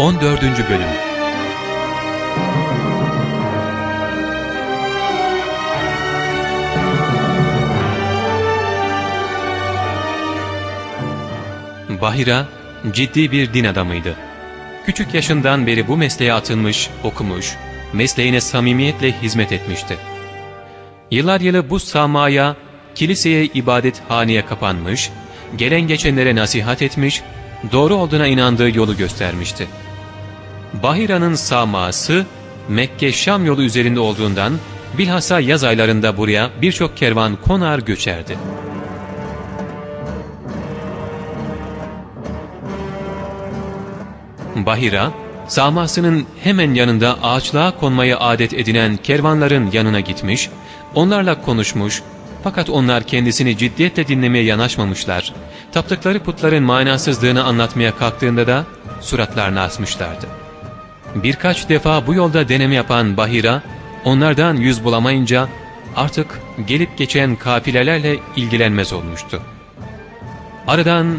14. Bölüm Bahira ciddi bir din adamıydı. Küçük yaşından beri bu mesleğe atılmış, okumuş, mesleğine samimiyetle hizmet etmişti. Yıllar yılı bu samaya, kiliseye ibadet haneye kapanmış, gelen geçenlere nasihat etmiş, doğru olduğuna inandığı yolu göstermişti. Bahira'nın saması Mekke-Şam yolu üzerinde olduğundan bilhassa yaz aylarında buraya birçok kervan konar göçerdi. Bahira, samasının hemen yanında ağaçlığa konmayı adet edinen kervanların yanına gitmiş, onlarla konuşmuş fakat onlar kendisini ciddiyetle dinlemeye yanaşmamışlar. Taptıkları putların manasızlığını anlatmaya kalktığında da suratlarını asmışlardı. Birkaç defa bu yolda deneme yapan Bahira, onlardan yüz bulamayınca artık gelip geçen kafilelerle ilgilenmez olmuştu. Aradan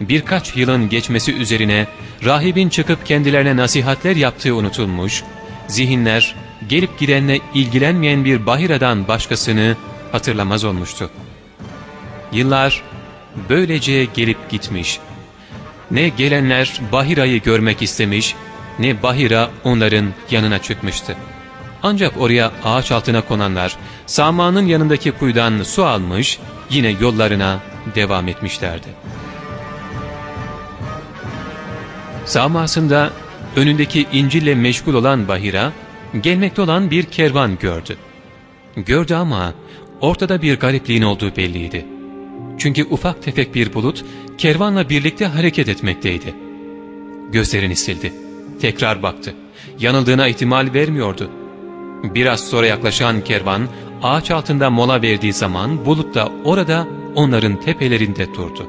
birkaç yılın geçmesi üzerine rahibin çıkıp kendilerine nasihatler yaptığı unutulmuş, zihinler gelip gidenle ilgilenmeyen bir Bahira'dan başkasını hatırlamaz olmuştu. Yıllar böylece gelip gitmiş. Ne gelenler Bahira'yı görmek istemiş, ne Bahira onların yanına çıkmıştı. Ancak oraya ağaç altına konanlar, samanın yanındaki kuyudan su almış, yine yollarına devam etmişlerdi. Samasında önündeki İncil'le meşgul olan Bahira, gelmekte olan bir kervan gördü. Gördü ama ortada bir garipliğin olduğu belliydi. Çünkü ufak tefek bir bulut kervanla birlikte hareket etmekteydi. Gözlerini sildi. Tekrar baktı. Yanıldığına ihtimal vermiyordu. Biraz sonra yaklaşan kervan ağaç altında mola verdiği zaman bulut da orada onların tepelerinde durdu.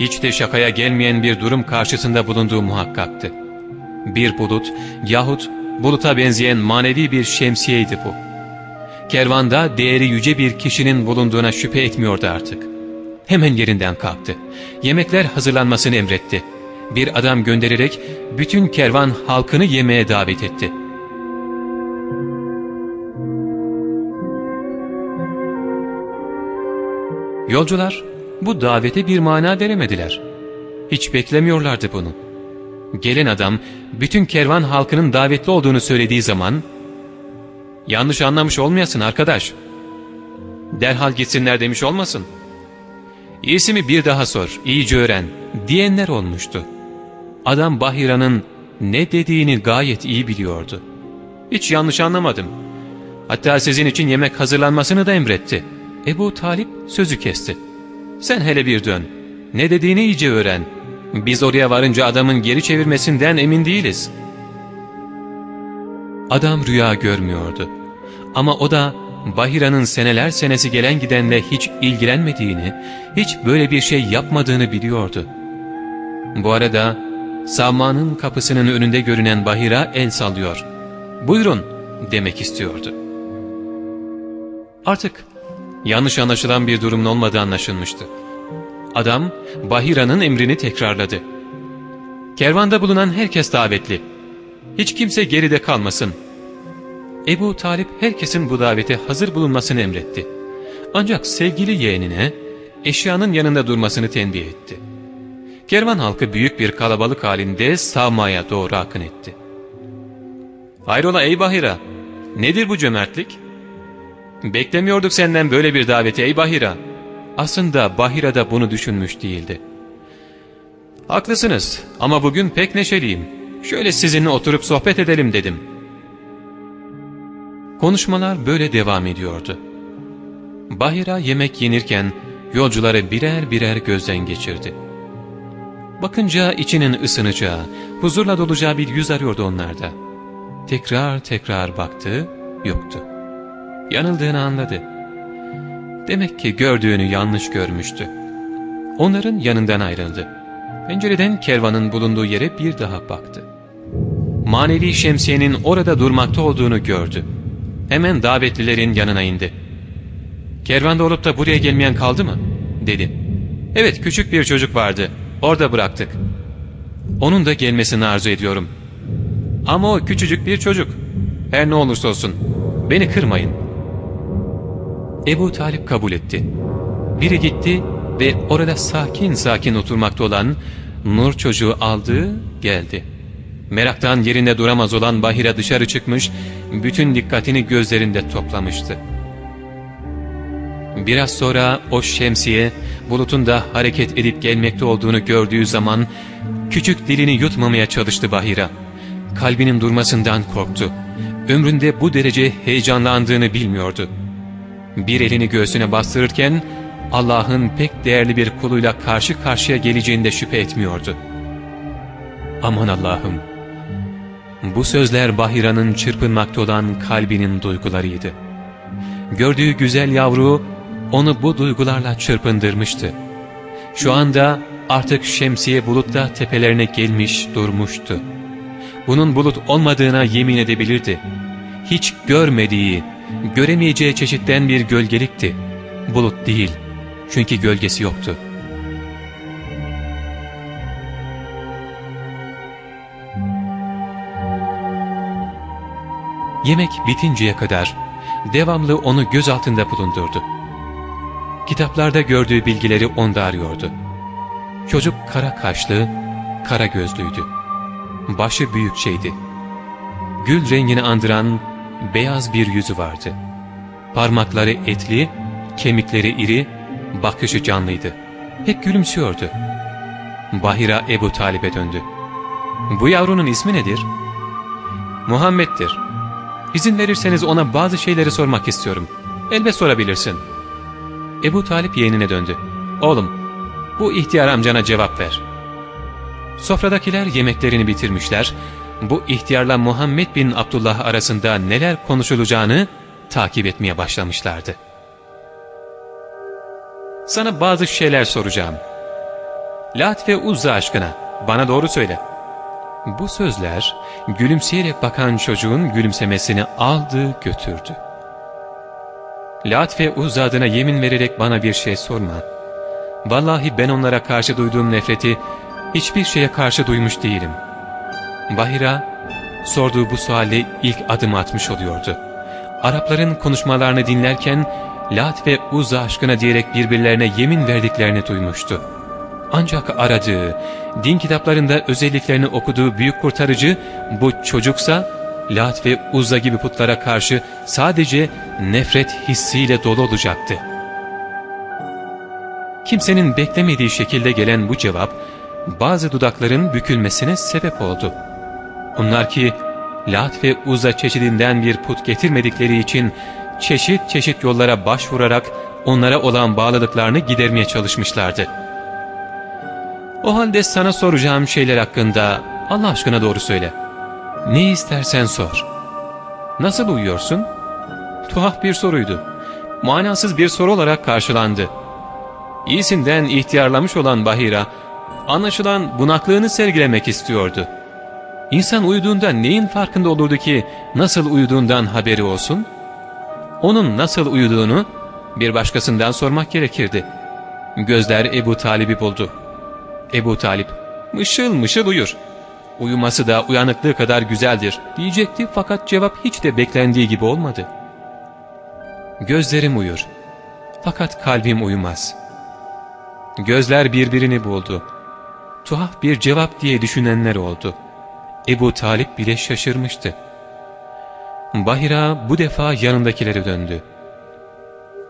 Hiç de şakaya gelmeyen bir durum karşısında bulunduğu muhakkaktı. Bir bulut yahut buluta benzeyen manevi bir şemsiyeydi bu. Kervanda değeri yüce bir kişinin bulunduğuna şüphe etmiyordu artık. Hemen yerinden kalktı. Yemekler hazırlanmasını emretti. Bir adam göndererek bütün kervan halkını yemeğe davet etti. Yolcular bu davete bir mana veremediler. Hiç beklemiyorlardı bunu. Gelen adam bütün kervan halkının davetli olduğunu söylediği zaman ''Yanlış anlamış olmayasın arkadaş. Derhal gitsinler demiş olmasın. İyisi mi bir daha sor, iyice öğren.'' diyenler olmuştu. Adam Bahira'nın ne dediğini gayet iyi biliyordu. Hiç yanlış anlamadım. Hatta sizin için yemek hazırlanmasını da emretti. Ebu Talip sözü kesti. Sen hele bir dön. Ne dediğini iyice öğren. Biz oraya varınca adamın geri çevirmesinden emin değiliz. Adam rüya görmüyordu. Ama o da Bahira'nın seneler senesi gelen gidenle hiç ilgilenmediğini, hiç böyle bir şey yapmadığını biliyordu. Bu arada Savman'ın kapısının önünde görünen Bahira el sallıyor. ''Buyurun'' demek istiyordu. Artık yanlış anlaşılan bir durumun olmadığı anlaşılmıştı. Adam Bahira'nın emrini tekrarladı. Kervanda bulunan herkes davetli. Hiç kimse geride kalmasın. Ebu Talip herkesin bu davete hazır bulunmasını emretti. Ancak sevgili yeğenine eşyanın yanında durmasını tembih etti. Kervan halkı büyük bir kalabalık halinde Savma'ya doğru akın etti. ''Hayrola ey Bahira, nedir bu cömertlik?'' ''Beklemiyorduk senden böyle bir daveti ey Bahira.'' Aslında Bahira da bunu düşünmüş değildi. ''Haklısınız ama bugün pek neşeliyim. Şöyle sizinle oturup sohbet edelim dedim.'' Konuşmalar böyle devam ediyordu. Bahira yemek yenirken yolcuları birer birer gözden geçirdi. Bakınca içinin ısınacağı, huzurla dolacağı bir yüz arıyordu onlarda. Tekrar tekrar baktı, yoktu. Yanıldığını anladı. Demek ki gördüğünü yanlış görmüştü. Onların yanından ayrıldı. Pencereden kervanın bulunduğu yere bir daha baktı. Manevi şemsiyenin orada durmakta olduğunu gördü. Hemen davetlilerin yanına indi. ''Kervanda olup da buraya gelmeyen kaldı mı?'' dedi. ''Evet küçük bir çocuk vardı. Orada bıraktık. Onun da gelmesini arzu ediyorum. Ama o küçücük bir çocuk. Her ne olursa olsun. Beni kırmayın. Ebu Talip kabul etti. Biri gitti ve orada sakin sakin oturmakta olan Nur çocuğu aldı, geldi. Meraktan yerinde duramaz olan Bahira dışarı çıkmış, bütün dikkatini gözlerinde toplamıştı. Biraz sonra o şemsiye, bulutun da hareket edip gelmekte olduğunu gördüğü zaman, küçük dilini yutmamaya çalıştı Bahira. Kalbinin durmasından korktu. Ömründe bu derece heyecanlandığını bilmiyordu. Bir elini göğsüne bastırırken, Allah'ın pek değerli bir kuluyla karşı karşıya geleceğinde şüphe etmiyordu. Aman Allah'ım! Bu sözler Bahira'nın çırpınmakta olan kalbinin duygularıydı. Gördüğü güzel yavru onu bu duygularla çırpındırmıştı. Şu anda artık şemsiye bulutta tepelerine gelmiş durmuştu. Bunun bulut olmadığına yemin edebilirdi. Hiç görmediği, göremeyeceği çeşitten bir gölgelikti. Bulut değil, çünkü gölgesi yoktu. Yemek bitinceye kadar devamlı onu göz altında bulundurdu. Kitaplarda gördüğü bilgileri onda arıyordu. Çocuk kara kaşlı, kara gözlüydü. Başı büyük şeydi. Gül rengini andıran beyaz bir yüzü vardı. Parmakları etli, kemikleri iri, bakışı canlıydı. Hep gülümsüyordu. Bahira Ebu Talib'e döndü. ''Bu yavrunun ismi nedir?'' ''Muhammed'dir. İzin verirseniz ona bazı şeyleri sormak istiyorum. Elbet sorabilirsin.'' Ebu Talip yeğenine döndü. ''Oğlum, bu ihtiyar amcana cevap ver.'' Sofradakiler yemeklerini bitirmişler, bu ihtiyarla Muhammed bin Abdullah arasında neler konuşulacağını takip etmeye başlamışlardı. Sana bazı şeyler soracağım. Lat ve Uzza aşkına bana doğru söyle. Bu sözler gülümseyerek bakan çocuğun gülümsemesini aldı götürdü. Lat ve Uzza adına yemin vererek bana bir şey sorma. Vallahi ben onlara karşı duyduğum nefreti hiçbir şeye karşı duymuş değilim. Bahira sorduğu bu sualle ilk adım atmış oluyordu. Arapların konuşmalarını dinlerken Lat ve Uzza aşkına diyerek birbirlerine yemin verdiklerini duymuştu. Ancak aradığı, din kitaplarında özelliklerini okuduğu büyük kurtarıcı bu çocuksa Lat ve Uzza gibi putlara karşı sadece nefret hissiyle dolu olacaktı. Kimsenin beklemediği şekilde gelen bu cevap bazı dudakların bükülmesine sebep oldu. Onlar ki Lat ve Uzza çeşidinden bir put getirmedikleri için çeşit çeşit yollara başvurarak onlara olan bağlılıklarını gidermeye çalışmışlardı. O halde sana soracağım şeyler hakkında Allah aşkına doğru söyle. Ne istersen sor. Nasıl uyuyorsun? Tuhaf bir soruydu. Manasız bir soru olarak karşılandı. İyisinden ihtiyarlamış olan Bahira, anlaşılan bunaklığını sergilemek istiyordu. İnsan uyuduğunda neyin farkında olurdu ki nasıl uyuduğundan haberi olsun? Onun nasıl uyuduğunu bir başkasından sormak gerekirdi. Gözler Ebu Talib'i buldu. Ebu Talip, mışıl mışıl uyur. Uyuması da uyanıklığı kadar güzeldir diyecekti fakat cevap hiç de beklendiği gibi olmadı. Gözlerim uyur. Fakat kalbim uyumaz. Gözler birbirini buldu. Tuhaf bir cevap diye düşünenler oldu. Ebu Talip bile şaşırmıştı. Bahira bu defa yanındakilere döndü.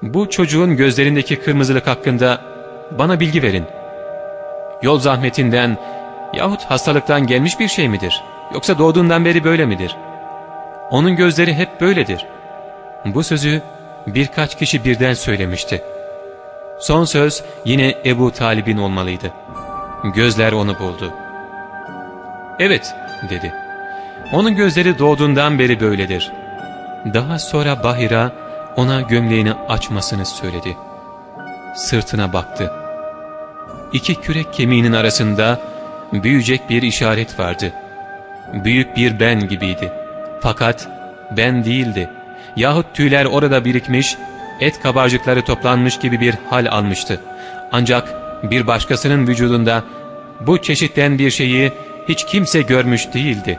Bu çocuğun gözlerindeki kırmızılık hakkında bana bilgi verin. Yol zahmetinden yahut hastalıktan gelmiş bir şey midir? Yoksa doğduğundan beri böyle midir? Onun gözleri hep böyledir. Bu sözü birkaç kişi birden söylemişti. Son söz yine Ebu Talib'in olmalıydı. Gözler onu buldu. Evet dedi. Onun gözleri doğduğundan beri böyledir. Daha sonra Bahira ona gömleğini açmasını söyledi. Sırtına baktı. İki kürek kemiğinin arasında büyüyecek bir işaret vardı. Büyük bir ben gibiydi. Fakat ben değildi. Yahut tüyler orada birikmiş, et kabarcıkları toplanmış gibi bir hal almıştı. Ancak bir başkasının vücudunda bu çeşitten bir şeyi hiç kimse görmüş değildi.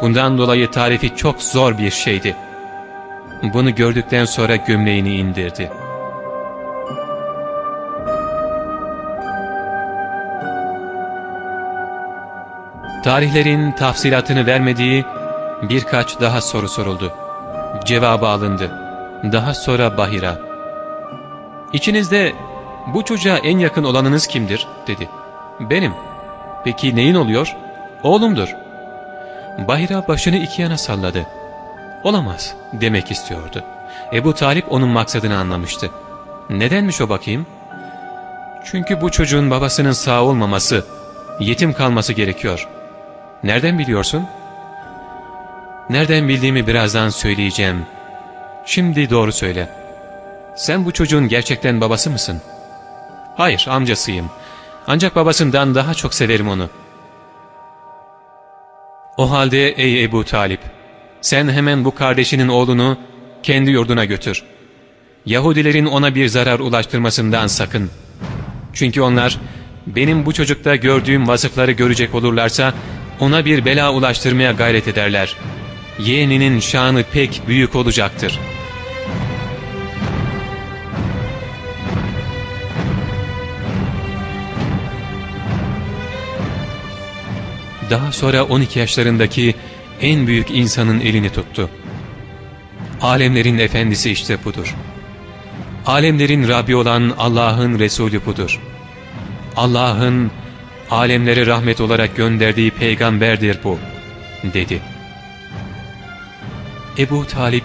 Bundan dolayı tarifi çok zor bir şeydi. Bunu gördükten sonra gömleğini indirdi. Tarihlerin tafsilatını vermediği birkaç daha soru soruldu. Cevabı alındı. Daha sonra Bahira. İçinizde bu çocuğa en yakın olanınız kimdir? dedi. Benim. Peki neyin oluyor? Oğlumdur. Bahira başını iki yana salladı. Olamaz demek istiyordu. Ebu Talip onun maksadını anlamıştı. Nedenmiş o bakayım? Çünkü bu çocuğun babasının sağ olmaması, yetim kalması gerekiyor. Nereden biliyorsun? Nereden bildiğimi birazdan söyleyeceğim. Şimdi doğru söyle. Sen bu çocuğun gerçekten babası mısın? Hayır, amcasıyım. Ancak babasından daha çok severim onu. O halde ey Ebu Talip, sen hemen bu kardeşinin oğlunu kendi yurduna götür. Yahudilerin ona bir zarar ulaştırmasından sakın. Çünkü onlar benim bu çocukta gördüğüm vasıfları görecek olurlarsa ona bir bela ulaştırmaya gayret ederler. Yeğeninin şanı pek büyük olacaktır. Daha sonra 12 yaşlarındaki en büyük insanın elini tuttu. Alemlerin efendisi işte budur. Alemlerin Rabbi olan Allah'ın Resulü budur. Allah'ın alemlere rahmet olarak gönderdiği peygamberdir bu, dedi. Ebu Talip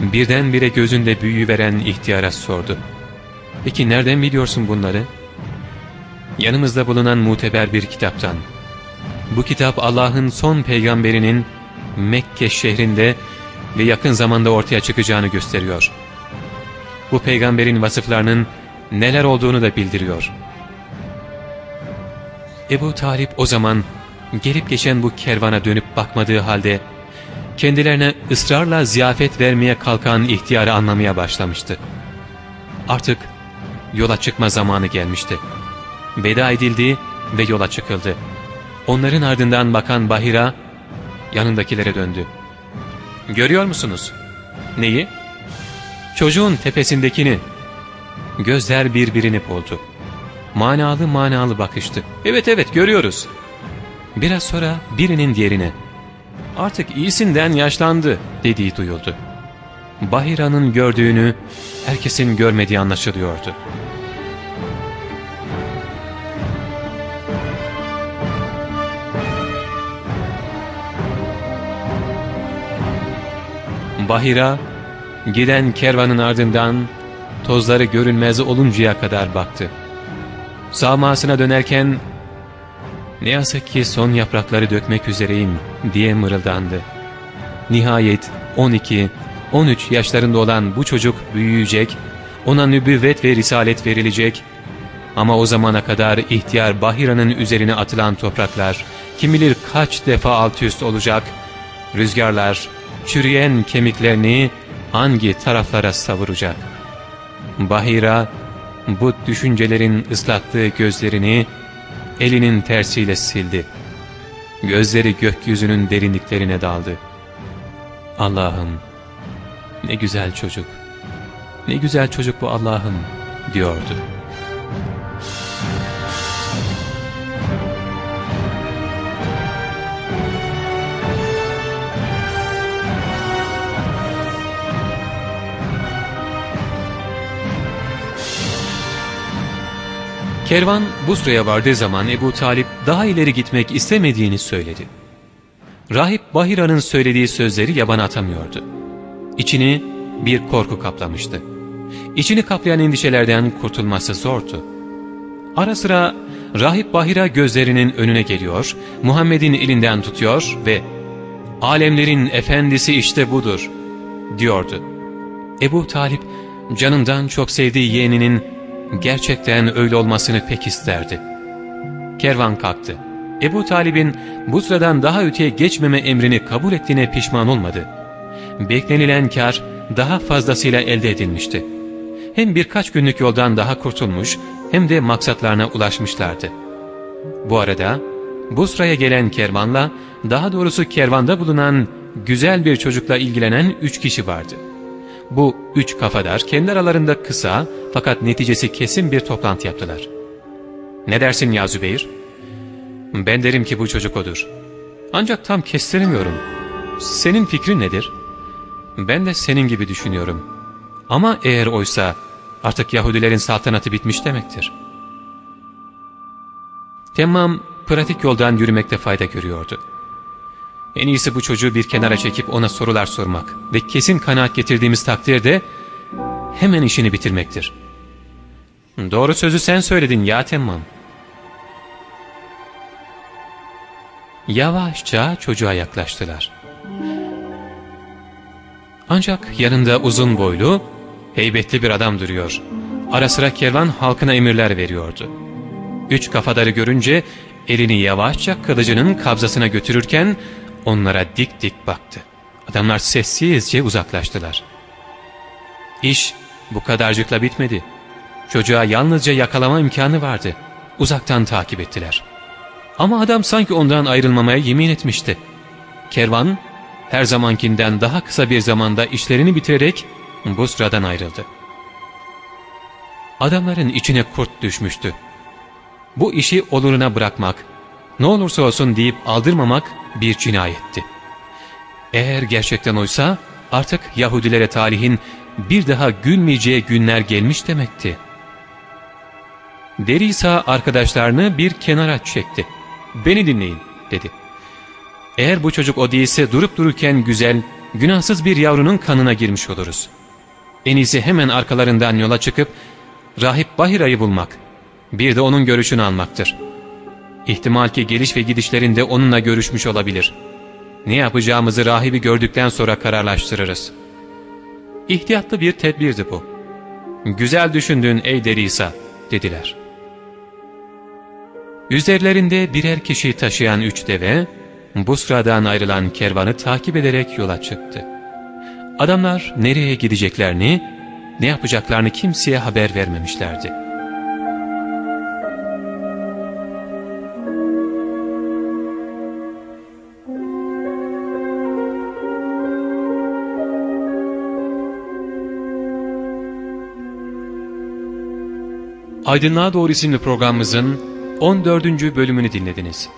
birdenbire gözünde büyü veren ihtiyara sordu. Peki nereden biliyorsun bunları? Yanımızda bulunan muteber bir kitaptan. Bu kitap Allah'ın son peygamberinin Mekke şehrinde ve yakın zamanda ortaya çıkacağını gösteriyor. Bu peygamberin vasıflarının neler olduğunu da bildiriyor. Ebu Talip o zaman gelip geçen bu kervana dönüp bakmadığı halde kendilerine ısrarla ziyafet vermeye kalkan ihtiyarı anlamaya başlamıştı. Artık yola çıkma zamanı gelmişti. Veda edildi ve yola çıkıldı. Onların ardından bakan Bahira yanındakilere döndü. ''Görüyor musunuz?'' ''Neyi?'' ''Çocuğun tepesindekini.'' Gözler birbirini buldu. Manalı manalı bakıştı. ''Evet evet görüyoruz.'' Biraz sonra birinin diğerine ''Artık iyisinden yaşlandı.'' dediği duyuldu. Bahira'nın gördüğünü herkesin görmediği anlaşılıyordu. Bahira giden kervanın ardından tozları görünmez oluncaya kadar baktı. Sağmasına dönerken ne yazık ki son yaprakları dökmek üzereyim diye mırıldandı. Nihayet 12, 13 yaşlarında olan bu çocuk büyüyecek, ona nübüvvet ve risalet verilecek ama o zamana kadar ihtiyar Bahira'nın üzerine atılan topraklar kim bilir kaç defa alt üst olacak, rüzgarlar çürüyen kemiklerini hangi taraflara savuracak? Bahira bu düşüncelerin ıslattığı gözlerini elinin tersiyle sildi. Gözleri gökyüzünün derinliklerine daldı. Allah'ım ne güzel çocuk, ne güzel çocuk bu Allah'ım diyordu. Kervan Busra'ya vardığı zaman Ebu Talip daha ileri gitmek istemediğini söyledi. Rahip Bahira'nın söylediği sözleri yaban atamıyordu. İçini bir korku kaplamıştı. İçini kaplayan endişelerden kurtulması zordu. Ara sıra Rahip Bahira gözlerinin önüne geliyor, Muhammed'in elinden tutuyor ve ''Alemlerin efendisi işte budur.'' diyordu. Ebu Talip canından çok sevdiği yeğeninin gerçekten öyle olmasını pek isterdi. Kervan kalktı. Ebu Talib'in bu sıradan daha öteye geçmeme emrini kabul ettiğine pişman olmadı. Beklenilen kar daha fazlasıyla elde edilmişti. Hem birkaç günlük yoldan daha kurtulmuş hem de maksatlarına ulaşmışlardı. Bu arada Busra'ya gelen kervanla, daha doğrusu kervanda bulunan güzel bir çocukla ilgilenen üç kişi vardı. Bu üç kafadar kendi aralarında kısa fakat neticesi kesin bir toplantı yaptılar. ''Ne dersin ya Zübeyir?'' ''Ben derim ki bu çocuk odur. Ancak tam kestiremiyorum. Senin fikrin nedir?'' ''Ben de senin gibi düşünüyorum. Ama eğer oysa artık Yahudilerin saltanatı bitmiş demektir.'' Temmam pratik yoldan yürümekte fayda görüyordu. En iyisi bu çocuğu bir kenara çekip ona sorular sormak ve kesin kanaat getirdiğimiz takdirde hemen işini bitirmektir. Doğru sözü sen söyledin ya Temmam. Yavaşça çocuğa yaklaştılar. Ancak yanında uzun boylu, heybetli bir adam duruyor. Ara sıra kervan halkına emirler veriyordu. Üç kafadarı görünce elini yavaşça kılıcının kabzasına götürürken onlara dik dik baktı. Adamlar sessizce uzaklaştılar. İş bu kadarcıkla bitmedi. Çocuğa yalnızca yakalama imkanı vardı. Uzaktan takip ettiler. Ama adam sanki ondan ayrılmamaya yemin etmişti. Kervan her zamankinden daha kısa bir zamanda işlerini bitirerek bu sıradan ayrıldı. Adamların içine kurt düşmüştü. Bu işi oluruna bırakmak, ne olursa olsun deyip aldırmamak bir cinayetti. Eğer gerçekten oysa artık Yahudilere talihin bir daha gülmeyeceği günler gelmiş demekti. Derisa arkadaşlarını bir kenara çekti. ''Beni dinleyin.'' dedi. ''Eğer bu çocuk o değilse durup dururken güzel, günahsız bir yavrunun kanına girmiş oluruz. En iyisi hemen arkalarından yola çıkıp Rahip Bahira'yı bulmak, bir de onun görüşünü almaktır. İhtimal ki geliş ve gidişlerinde onunla görüşmüş olabilir. Ne yapacağımızı rahibi gördükten sonra kararlaştırırız. İhtiyatlı bir tedbirdi bu. Güzel düşündün ey Derisa dediler. Üzerlerinde birer kişi taşıyan üç deve, Busra'dan ayrılan kervanı takip ederek yola çıktı. Adamlar nereye gideceklerini, ne yapacaklarını kimseye haber vermemişlerdi. Aydınlığa Doğru isimli programımızın 14. bölümünü dinlediniz.